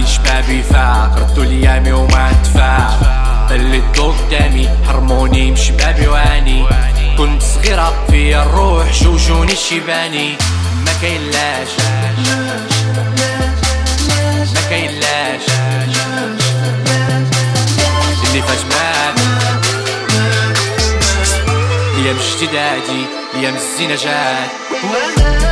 مسكين شبابي فاق ردوا ليامي وما تفاق اللي قدامي حرموني مشبابي واني. كنت صغيرة في الروح جوجوني الشيباني. ما كاينلاش. ما كاينلاش. اللي فات مات جديد هادي أيام الزينة جات.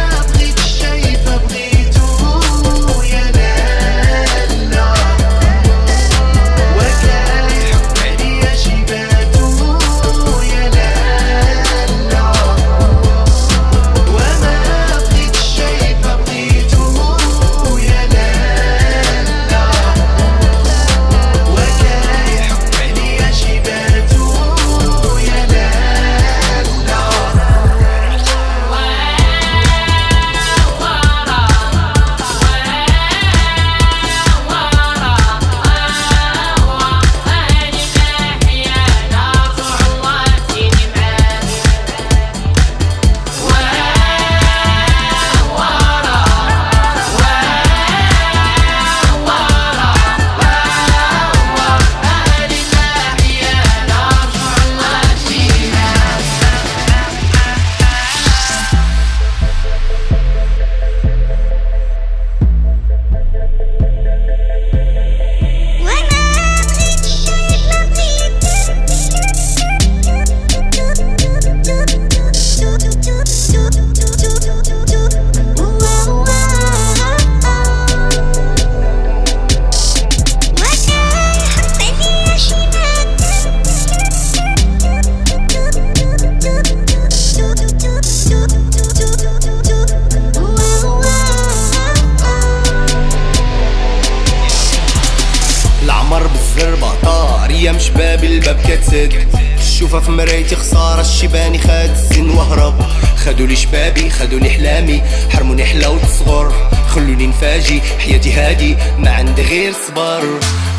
العمر بالزربة طار أيام شباب الباب كتسد الشوفة في مرايتي خسارة الشيباني خاد السن وهرب. خدوا لي شبابي خدوا لي حلامي. حرموني حلاوة الصغر خلوني نفاجي حياتي هادي ما عندي غير صبر.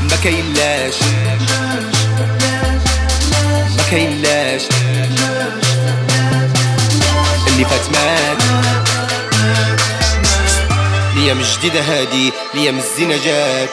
ما كاينلاش. ما كاينلاش. اللي فات مات. الأيام الجديدة هادي الأيام الزينة جات.